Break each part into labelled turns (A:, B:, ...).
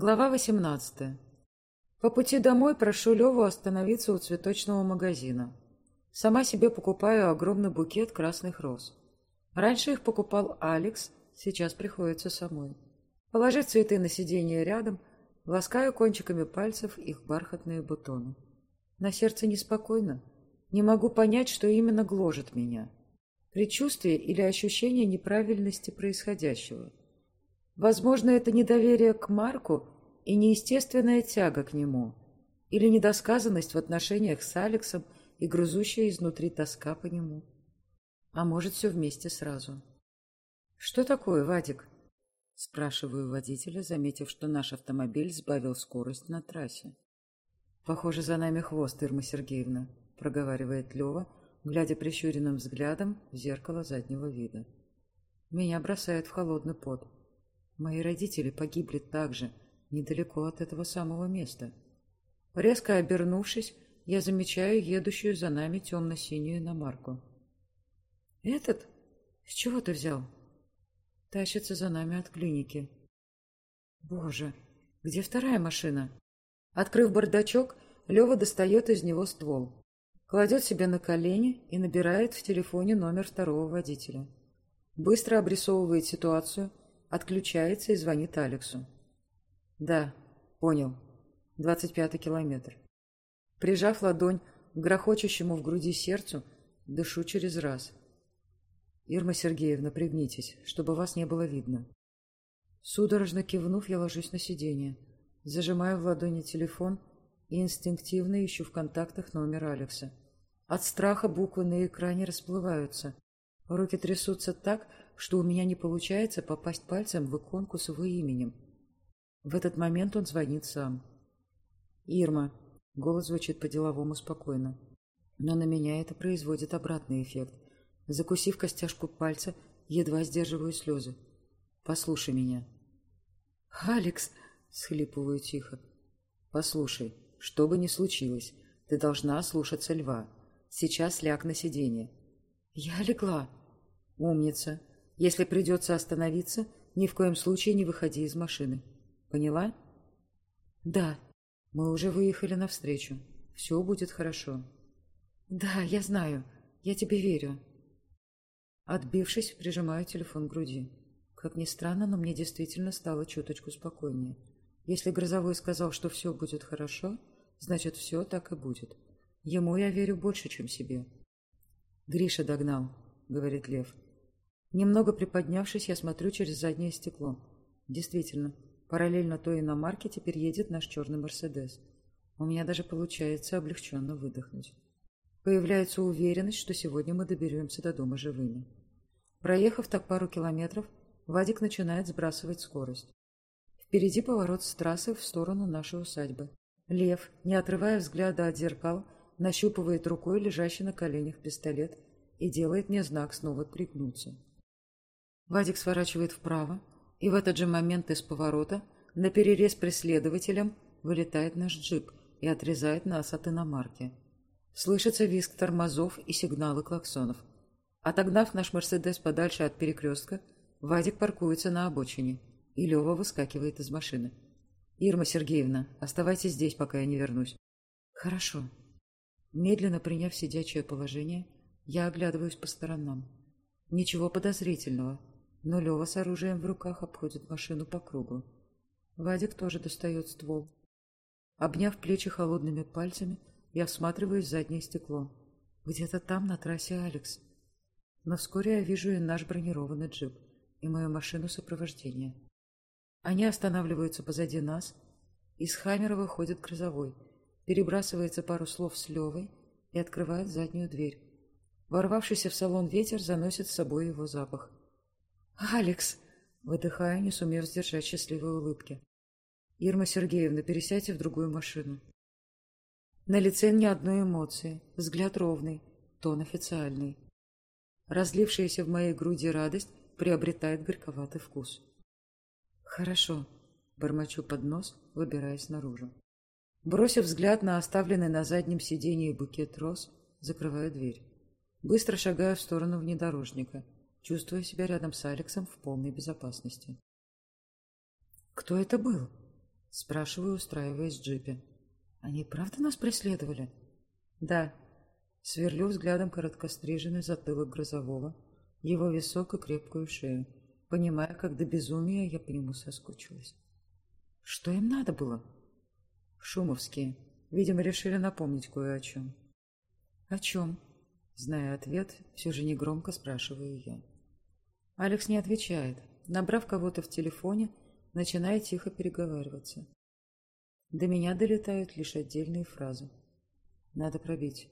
A: Глава 18. По пути домой прошу Леву остановиться у цветочного магазина. Сама себе покупаю огромный букет красных роз. Раньше их покупал Алекс, сейчас приходится самой. Положив цветы на сиденье рядом, ласкаю кончиками пальцев их бархатные бутоны. На сердце неспокойно. Не могу понять, что именно гложет меня. Предчувствие или ощущение неправильности происходящего. Возможно, это недоверие к Марку и неестественная тяга к нему, или недосказанность в отношениях с Алексом и грызущая изнутри тоска по нему. А может, все вместе сразу. «Что такое, Вадик?» Спрашиваю водителя, заметив, что наш автомобиль сбавил скорость на трассе. «Похоже, за нами хвост, Ирма Сергеевна», — проговаривает Лева, глядя прищуренным взглядом в зеркало заднего вида. Меня бросает в холодный пот. Мои родители погибли также, недалеко от этого самого места. Резко обернувшись, я замечаю едущую за нами темно-синюю иномарку. «Этот? С чего ты взял?» Тащится за нами от клиники. «Боже, где вторая машина?» Открыв бардачок, Лева достает из него ствол, кладет себе на колени и набирает в телефоне номер второго водителя. Быстро обрисовывает ситуацию, Отключается и звонит Алексу. Да, понял. Двадцать пятый километр. Прижав ладонь к грохочущему в груди сердцу, дышу через раз. Ирма Сергеевна, пригнитесь, чтобы вас не было видно. Судорожно кивнув, я ложусь на сиденье, зажимаю в ладони телефон и инстинктивно ищу в контактах номер Алекса. От страха буквы на экране расплываются. Руки трясутся так, что у меня не получается попасть пальцем в иконку с его именем. В этот момент он звонит сам. «Ирма». Голос звучит по-деловому спокойно. Но на меня это производит обратный эффект. Закусив костяшку пальца, едва сдерживаю слезы. «Послушай меня». «Алекс!» — схлипываю тихо. «Послушай, что бы ни случилось, ты должна слушаться льва. Сейчас ляг на сиденье». «Я легла». «Умница. Если придется остановиться, ни в коем случае не выходи из машины. Поняла? Да. Мы уже выехали навстречу. Все будет хорошо. Да, я знаю. Я тебе верю. Отбившись, прижимаю телефон к груди. Как ни странно, но мне действительно стало чуточку спокойнее. Если Грозовой сказал, что все будет хорошо, значит, все так и будет. Ему я верю больше, чем себе. «Гриша догнал», — говорит Лев. Немного приподнявшись, я смотрю через заднее стекло. Действительно, параллельно той иномарке теперь едет наш черный Мерседес. У меня даже получается облегченно выдохнуть. Появляется уверенность, что сегодня мы доберемся до дома живыми. Проехав так пару километров, Вадик начинает сбрасывать скорость. Впереди поворот с трассы в сторону нашей усадьбы. Лев, не отрывая взгляда от зеркал, нащупывает рукой лежащий на коленях пистолет и делает мне знак снова пригнуться. Вадик сворачивает вправо, и в этот же момент из поворота на перерез преследователям вылетает наш джип и отрезает нас от иномарки. Слышится визг тормозов и сигналы клаксонов. Отогнав наш «Мерседес» подальше от перекрестка, Вадик паркуется на обочине, и Лева выскакивает из машины. «Ирма Сергеевна, оставайтесь здесь, пока я не вернусь». «Хорошо». Медленно приняв сидячее положение, я оглядываюсь по сторонам. Ничего подозрительного, но Лева с оружием в руках обходит машину по кругу. Вадик тоже достает ствол. Обняв плечи холодными пальцами, я всматриваюсь в заднее стекло. Где-то там на трассе Алекс. Но вскоре я вижу и наш бронированный джип, и мою машину сопровождения. Они останавливаются позади нас, из Хаммера выходит грозовой, перебрасывается пару слов с Левой и открывает заднюю дверь. Ворвавшийся в салон ветер заносит с собой его запах. «Алекс!» — выдыхая, не сумев сдержать счастливой улыбки. «Ирма Сергеевна, пересядьте в другую машину». На лице ни одной эмоции, взгляд ровный, тон официальный. Разлившаяся в моей груди радость приобретает горьковатый вкус. «Хорошо», — бормочу под нос, выбираясь наружу. Бросив взгляд на оставленный на заднем сиденье букет роз, закрываю дверь. Быстро шагаю в сторону внедорожника — чувствуя себя рядом с Алексом в полной безопасности. «Кто это был?» Спрашиваю, устраиваясь в джипе. Они правда нас преследовали? Да. Сверлю взглядом короткостриженный затылок грозового, его висок и крепкую шею, понимая, как до безумия я по нему соскучилась. Что им надо было? Шумовские. Видимо, решили напомнить кое о чем. О чем? Зная ответ, все же негромко спрашиваю я. Алекс не отвечает. Набрав кого-то в телефоне, начинает тихо переговариваться. До меня долетают лишь отдельные фразы. Надо пробить.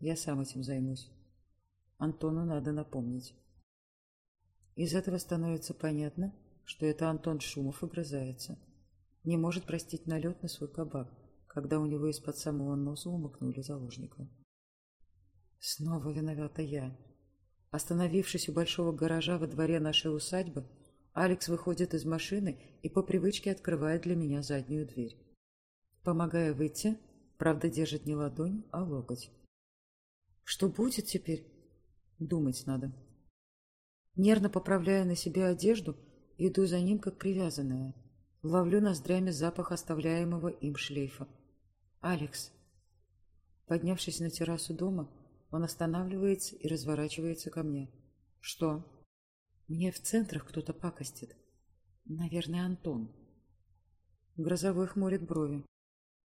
A: Я сам этим займусь. Антону надо напомнить. Из этого становится понятно, что это Антон Шумов огрызается. Не может простить налет на свой кабак, когда у него из-под самого носа умыкнули заложника. Снова виновата я. Остановившись у большого гаража во дворе нашей усадьбы, Алекс выходит из машины и по привычке открывает для меня заднюю дверь. Помогая выйти, правда держит не ладонь, а локоть. Что будет теперь? Думать надо. Нервно поправляя на себе одежду, иду за ним, как привязанная. Ловлю ноздрями запах оставляемого им шлейфа. «Алекс!» Поднявшись на террасу дома, он останавливается и разворачивается ко мне. Что? Мне в центрах кто-то пакостит. Наверное, Антон. Грозовой хмурит брови.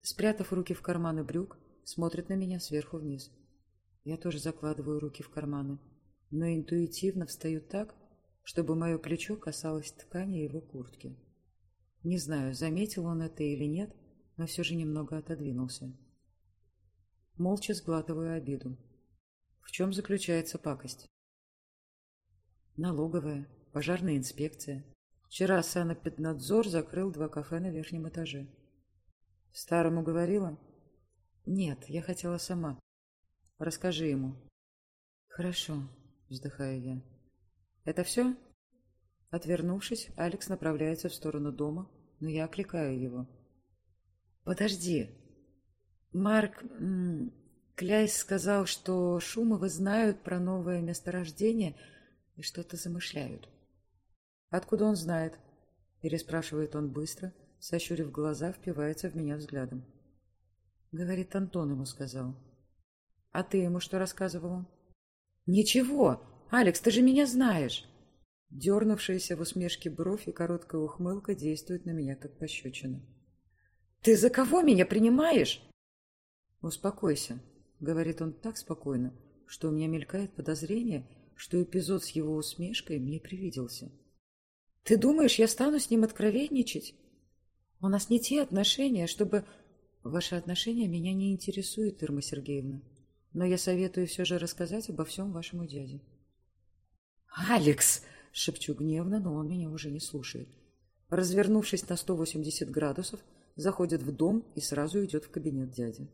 A: Спрятав руки в карманы брюк, смотрит на меня сверху вниз. Я тоже закладываю руки в карманы, но интуитивно встаю так, чтобы мое плечо касалось ткани его куртки. Не знаю, заметил он это или нет, но все же немного отодвинулся. Молча сглатываю обиду. В чем заключается пакость? Налоговая, пожарная инспекция. Вчера санэпиднадзор закрыл два кафе на верхнем этаже. Старому говорила? Нет, я хотела сама. Расскажи ему. Хорошо, вздыхаю я. Это все? Отвернувшись, Алекс направляется в сторону дома, но я окликаю его. Подожди. Марк... Кляйс сказал, что Шумовы знают про новое месторождение и что-то замышляют. «Откуда он знает?» – переспрашивает он быстро, сощурив глаза, впивается в меня взглядом. Говорит, Антон ему сказал. «А ты ему что рассказывала?» «Ничего! Алекс, ты же меня знаешь!» Дернувшаяся в усмешке бровь и короткая ухмылка действуют на меня, как пощечина. «Ты за кого меня принимаешь?» «Успокойся», — говорит он так спокойно, что у меня мелькает подозрение, что эпизод с его усмешкой мне привиделся. «Ты думаешь, я стану с ним откровенничать? У нас не те отношения, чтобы...» «Ваши отношения меня не интересуют, Ирма Сергеевна, но я советую все же рассказать обо всем вашему дяде». «Алекс!» — шепчу гневно, но он меня уже не слушает. Развернувшись на 180 градусов, заходит в дом и сразу идет в кабинет дяди.